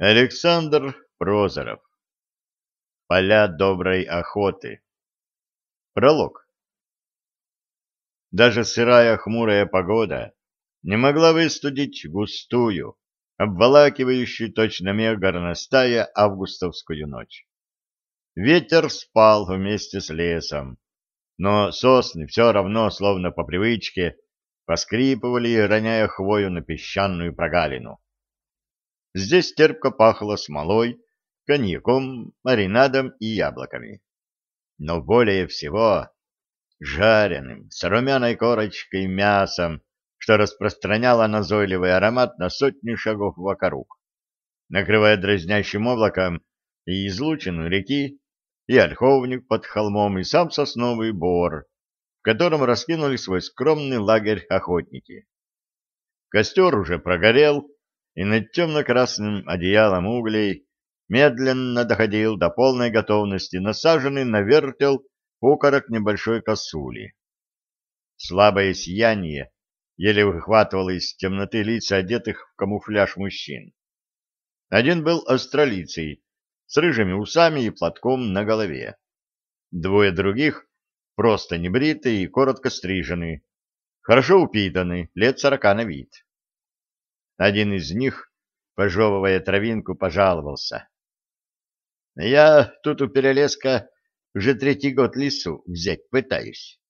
Александр Прозоров. Поля доброй охоты. Пролог. Даже сырая хмурая погода не могла выстудить густую, обволакивающую точно мех августовскую ночь. Ветер спал вместе с лесом, но сосны все равно, словно по привычке, поскрипывали, роняя хвою на песчаную прогалину. Здесь терпко пахло смолой, коньяком, маринадом и яблоками. Но более всего жареным, с румяной корочкой мясом, что распространяло назойливый аромат на сотни шагов вокруг, накрывая дразнящим облаком и излучину реки, и ольховник под холмом, и сам сосновый бор, в котором раскинули свой скромный лагерь охотники. Костер уже прогорел, и над темно-красным одеялом углей медленно доходил до полной готовности насаженный на вертел окорок небольшой косули. Слабое сияние еле выхватывало из темноты лица одетых в камуфляж мужчин. Один был австралийцей, с рыжими усами и платком на голове. Двое других просто небритые и коротко стрижены, хорошо упитаны, лет сорока на вид. Один из них, пожевывая травинку, пожаловался. «Я тут у Перелеска уже третий год лесу взять пытаюсь.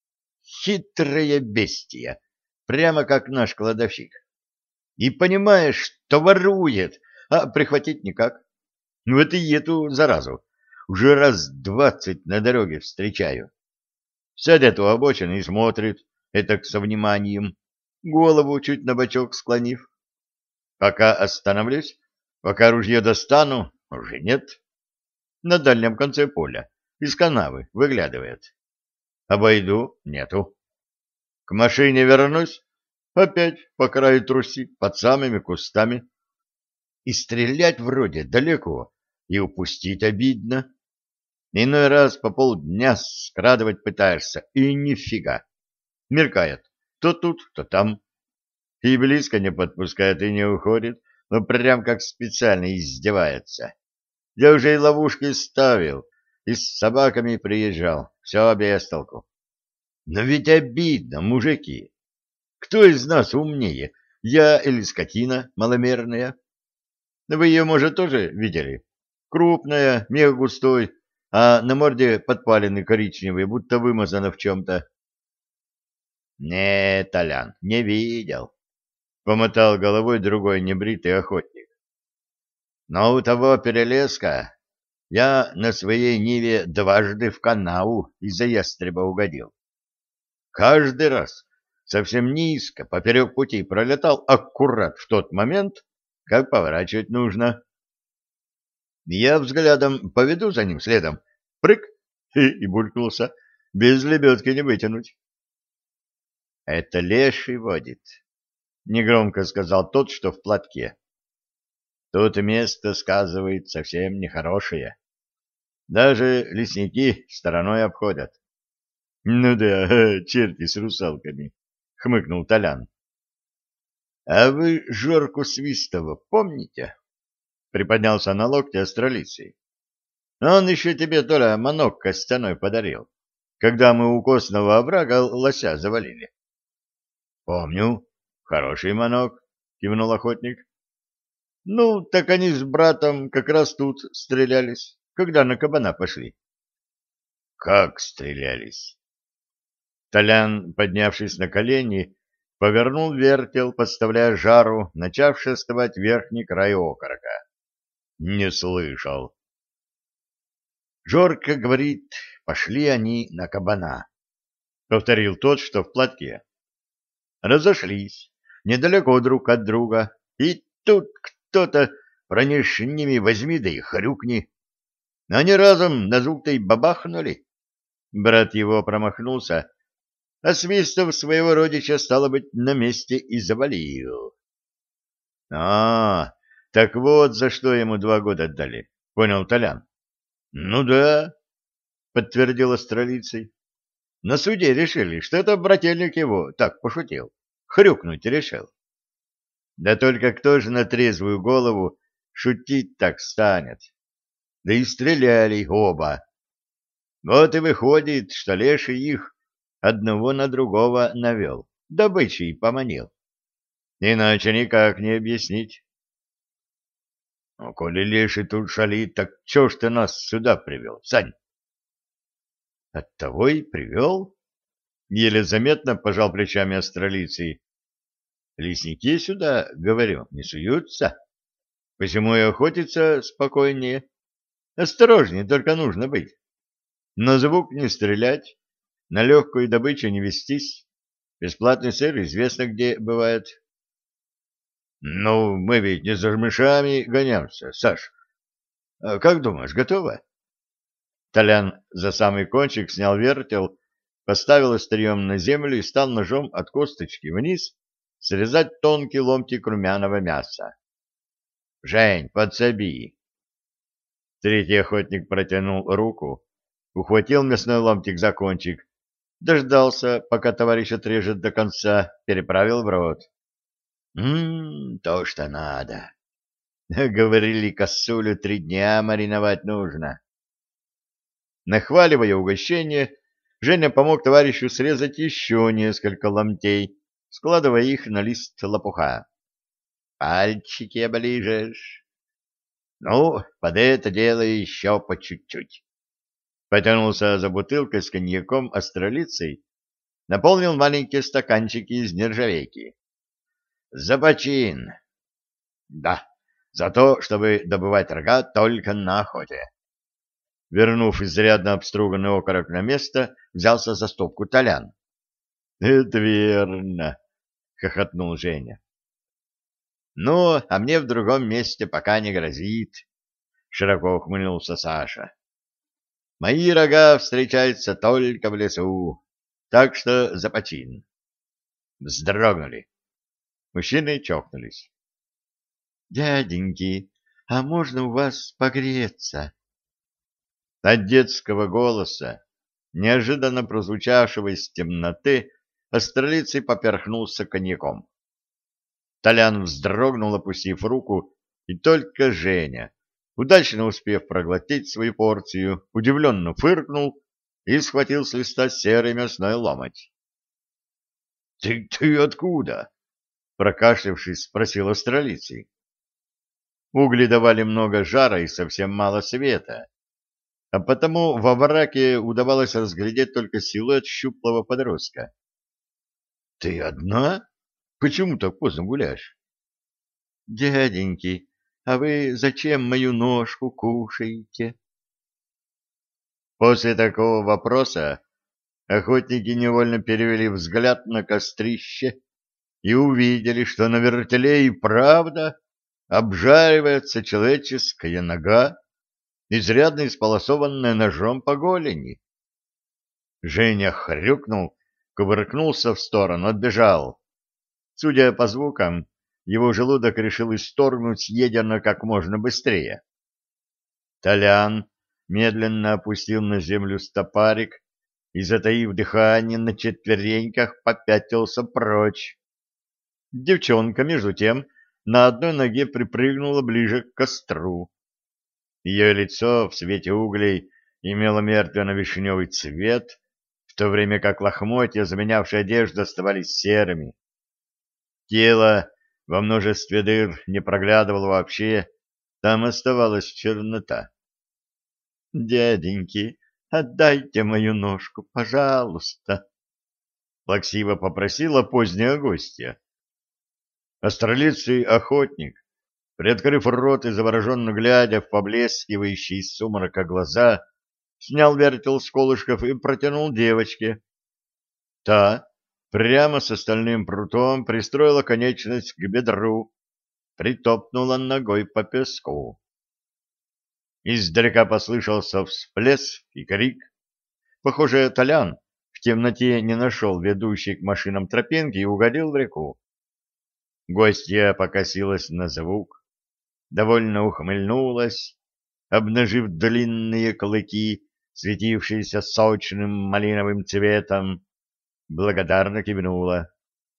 Хитрое бестия, прямо как наш кладовщик. И понимаешь, что ворует, а прихватить никак. Ну это и эту заразу. Уже раз двадцать на дороге встречаю. Сядет у обочины и смотрит, это со вниманием, голову чуть на бочок склонив. Пока остановлюсь, пока ружье достану, уже нет. На дальнем конце поля, из канавы, выглядывает. Обойду, нету. К машине вернусь, опять по краю труси, под самыми кустами. И стрелять вроде далеко, и упустить обидно. Иной раз по полдня скрадывать пытаешься, и нифига. Мелькает, то тут, то там и близко не подпускает и не уходит, но прям как специально издевается. Я уже и ловушки ставил, и с собаками приезжал, все без толку. Но ведь обидно, мужики. Кто из нас умнее, я или скотина маломерная? Вы ее, может, тоже видели? Крупная, мех густой, а на морде подпаленный коричневый, будто вымазано в чем-то. — Нет, Толян, не видел. Помотал головой другой небритый охотник. Но у того перелеска я на своей ниве дважды в канаву из-за ястреба угодил. Каждый раз совсем низко, поперек пути пролетал аккурат в тот момент, как поворачивать нужно. Я взглядом поведу за ним следом, прыг, и, и булькнулся, без лебедки не вытянуть. Это леший водит, негромко сказал тот, что в платке. Тут место сказывает совсем нехорошее. Даже лесники стороной обходят. — Ну да, черти с русалками, — хмыкнул Толян. — А вы Жорку Свистова помните? — приподнялся на локте астролицей. — Он еще тебе, Толя, манок костяной подарил, когда мы у костного оврага лося завалили. — Помню, Хороший манок, кивнул охотник. Ну, так они с братом как раз тут стрелялись, когда на кабана пошли. Как стрелялись? Толян, поднявшись на колени, повернул вертел, подставляя жару, начавший остывать верхний край окорока. Не слышал. Жорка говорит, пошли они на кабана. Повторил тот, что в платке. Разошлись недалеко друг от друга, и тут кто-то пронеж ними возьми да и хрюкни. Они разом на звук-то и бабахнули. Брат его промахнулся, а свистов своего родича, стало быть, на месте и завалил. — А, так вот за что ему два года отдали, — понял Толян. — Ну да, — подтвердил астролицей. На суде решили, что это брательник его так пошутил хрюкнуть решил. Да только кто же на трезвую голову шутить так станет. Да и стреляли оба. Вот и выходит, что леший их одного на другого навел, добычей поманил. Иначе никак не объяснить. Ну, коли леший тут шалит, так чё ж ты нас сюда привел, Сань? Оттого и привел. Еле заметно пожал плечами астролицей. Лесники сюда, говорю, не суются. Почему и охотиться спокойнее? Осторожнее, только нужно быть. На звук не стрелять, на легкую добычу не вестись. Бесплатный сыр известно где бывает. Ну, мы ведь не за мышами гоняемся, Саш. А как думаешь, готово? Толян за самый кончик снял вертел, поставил острием на землю и стал ножом от косточки вниз срезать тонкий ломтик румяного мяса. — Жень, подсоби! Третий охотник протянул руку, ухватил мясной ломтик за кончик, дождался, пока товарищ отрежет до конца, переправил в рот. «Ммм, то, что надо!» Говорили, косулю три дня мариновать нужно. Нахваливая угощение, Женя помог товарищу срезать еще несколько ломтей, складывая их на лист лопуха. Пальчики оближешь. Ну, под это дело еще по чуть-чуть. Потянулся за бутылкой с коньяком астролицей, наполнил маленькие стаканчики из нержавейки. За почин. Да, за то, чтобы добывать рога только на охоте. Вернув изрядно обструганный окорок на место, взялся за стопку толян. — Это верно, — хохотнул Женя. — Ну, а мне в другом месте пока не грозит, — широко ухмыльнулся Саша. — Мои рога встречаются только в лесу, так что за почин. Вздрогнули. Мужчины чокнулись. — Дяденьки, а можно у вас погреться? От детского голоса, неожиданно прозвучавшего из темноты, Астролицей поперхнулся коньяком. Толян вздрогнул, опустив руку, и только Женя, удачно успев проглотить свою порцию, удивленно фыркнул и схватил с листа серый мясной ломоть. — Ты, ты откуда? — прокашлявшись, спросил австралийцей. Угли давали много жара и совсем мало света, а потому во враке удавалось разглядеть только силуэт щуплого подростка. — Ты одна? Почему так поздно гуляешь? — Дяденьки, а вы зачем мою ножку кушаете? После такого вопроса охотники невольно перевели взгляд на кострище и увидели, что на вертеле и правда обжаривается человеческая нога, изрядно исполосованная ножом по голени. Женя хрюкнул кувыркнулся в сторону, отбежал. Судя по звукам, его желудок решил исторгнуть съедено как можно быстрее. Толян медленно опустил на землю стопарик и, затаив дыхание, на четвереньках попятился прочь. Девчонка, между тем, на одной ноге припрыгнула ближе к костру. Ее лицо в свете углей имело мертвенно-вишневый цвет, то время как лохмотья, заменявшие одежду, оставались серыми. Тело во множестве дыр не проглядывало вообще, там оставалась чернота. — Дяденьки, отдайте мою ножку, пожалуйста, — плаксиво попросила поздняя гостья. Астролицый охотник, приоткрыв рот и завороженно глядя в поблескивающие из сумрака глаза, снял вертел с колышков и протянул девочке. Та прямо с остальным прутом пристроила конечность к бедру, притопнула ногой по песку. Издалека послышался всплеск и крик. Похоже, Толян в темноте не нашел ведущей к машинам тропинки и угодил в реку. Гостья покосилась на звук, довольно ухмыльнулась, обнажив длинные клыки светившаяся сочным малиновым цветом, благодарно кивнула.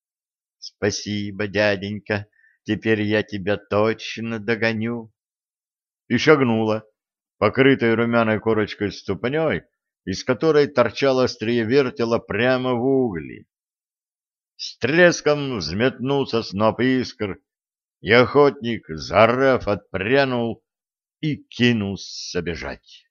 — Спасибо, дяденька, теперь я тебя точно догоню. и шагнула, покрытой румяной корочкой ступней, из которой торчало острие вертела прямо в угли. С треском взметнулся сноп искр, и охотник, зарав, отпрянул и кинулся бежать.